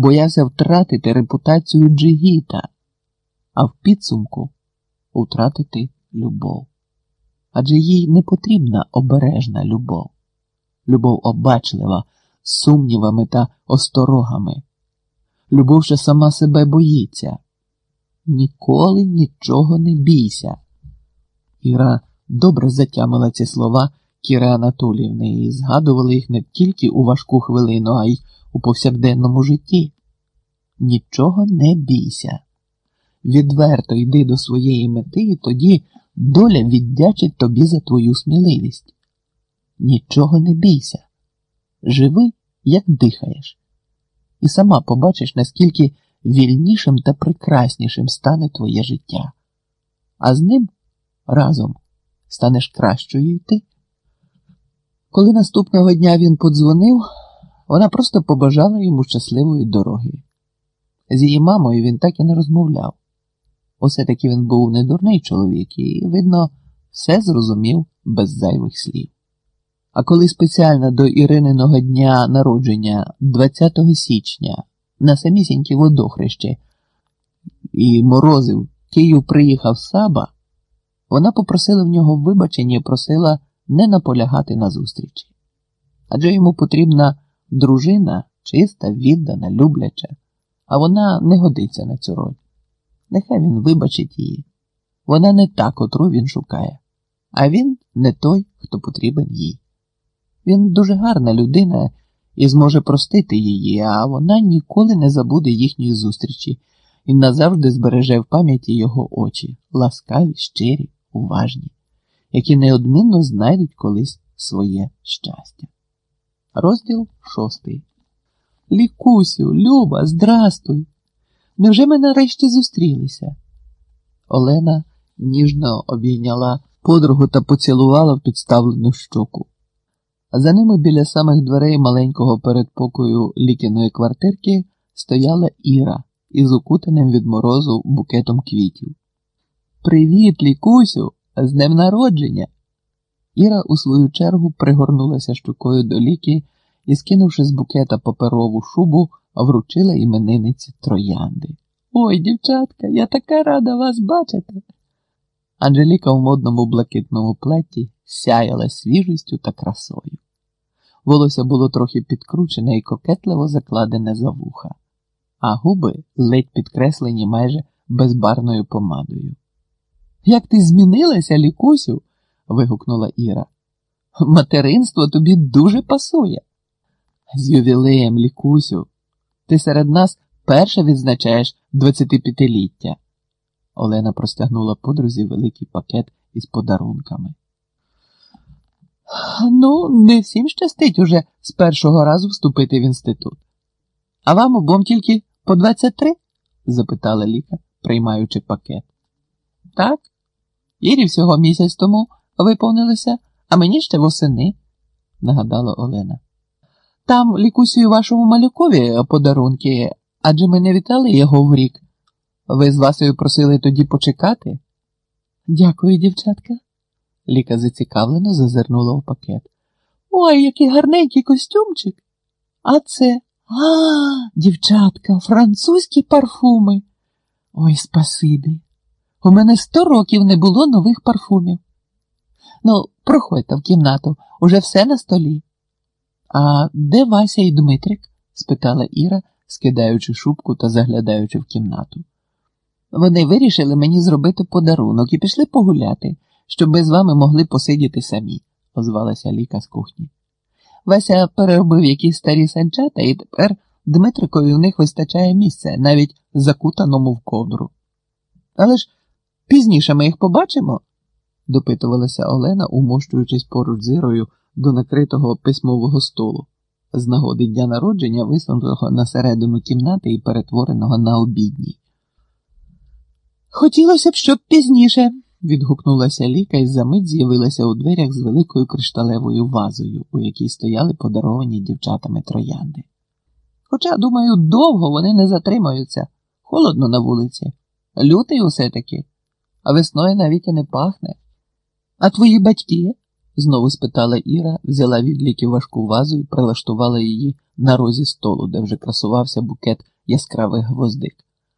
боявся втратити репутацію Джигіта, а в підсумку втратити любов. Адже їй не потрібна обережна любов, любов обачлива, з сумнівами та осторогами, любов, що сама себе боїться. Ніколи нічого не бійся. Іра добре затямила ці слова Кіри Анатоліївни і згадувала їх не тільки у важку хвилину, а й у повсякденному житті. Нічого не бійся. Відверто йди до своєї мети, і тоді доля віддячить тобі за твою сміливість. Нічого не бійся. Живи, як дихаєш, і сама побачиш, наскільки вільнішим та прекраснішим стане твоє життя, а з ним разом станеш кращою й ти. Коли наступного дня він подзвонив, вона просто побажала йому щасливої дороги. З її мамою він так і не розмовляв. Усе таки він був недурний чоловік і, видно, все зрозумів без зайвих слів. А коли спеціально до Ірининого дня народження, 20 січня, на самісінькі водохрещі, і морозив Київ приїхав Саба, вона попросила в нього вибачення і просила не наполягати на зустрічі. Адже йому потрібна дружина чиста, віддана, любляча, а вона не годиться на цю роль. Нехай він вибачить її. Вона не та, котру він шукає, а він не той, хто потрібен їй. Він дуже гарна людина і зможе простити її, а вона ніколи не забуде їхньої зустрічі і назавжди збереже в пам'яті його очі, ласкаві, щирі, уважні, які неодмінно знайдуть колись своє щастя. Розділ шостий. Лікусю, Люба, здрастуй. Невже ми нарешті зустрілися? Олена ніжно обійняла подругу та поцілувала в підставлену щоку. За ними біля самих дверей маленького передпокою лікіної квартирки стояла Іра із укутаним від морозу букетом квітів. Привіт, лікусю, з днем народження. Іра у свою чергу пригорнулася щукою до ліки і, скинувши з букета паперову шубу, вручила іменинниці троянди. Ой, дівчатка, я така рада вас бачити. Анжеліка в модному блакитному плеті сяяла свіжістю та красою. Волосся було трохи підкручене і кокетливо закладене за вуха, а губи ледь підкреслені майже безбарною помадою. Як ти змінилася, лікусю? Вигукнула Іра. Материнство тобі дуже пасує. З ювілеєм, лікусю, ти серед нас перше відзначаєш 25-ліття. Олена простягнула подрузі великий пакет із подарунками. Ну, не всім щастить уже з першого разу вступити в інститут. А вам обом тільки по 23? запитала Ліка, приймаючи пакет. Так, Ірі всього місяць тому виповнилося, а мені ще восени, нагадала Олена. Там лікусію вашому малюкові подарунки, адже ми не вітали його в рік. Ви з Васею просили тоді почекати? Дякую, дівчатка. Ліка зацікавлено зазирнула в пакет. Ой, який гарненький костюмчик. А це, а, дівчатка, французькі парфуми. Ой, спасибі. У мене сто років не було нових парфумів. Ну, проходьте в кімнату, уже все на столі. А де Вася і Дмитрик? спитала Іра, скидаючи шубку та заглядаючи в кімнату. Вони вирішили мені зробити подарунок і пішли погуляти, щоб ми з вами могли посидіти самі, озвалася Ліка з кухні. Вася переробив якісь старі санчата, і тепер Дмитрикові в них вистачає місця, навіть закутаному в ковдру. Але ж пізніше ми їх побачимо, допитувалася Олена, умощуючись поруч з до накритого письмового столу, з нагоди дня народження, висунутого на середину кімнати і перетвореного на обідній. Хотілося б, щоб пізніше, відгукнулася Ліка і за мить з'явилася у дверях з великою кришталевою вазою, у якій стояли подаровані дівчатами троянди. Хоча, думаю, довго вони не затримаються, холодно на вулиці, лютий усе таки, а весною навіть і не пахне. А твої батьки? знову спитала Іра, взяла від ліків важку вазу і прилаштувала її на розі столу, де вже красувався букет яскравих гвоздик.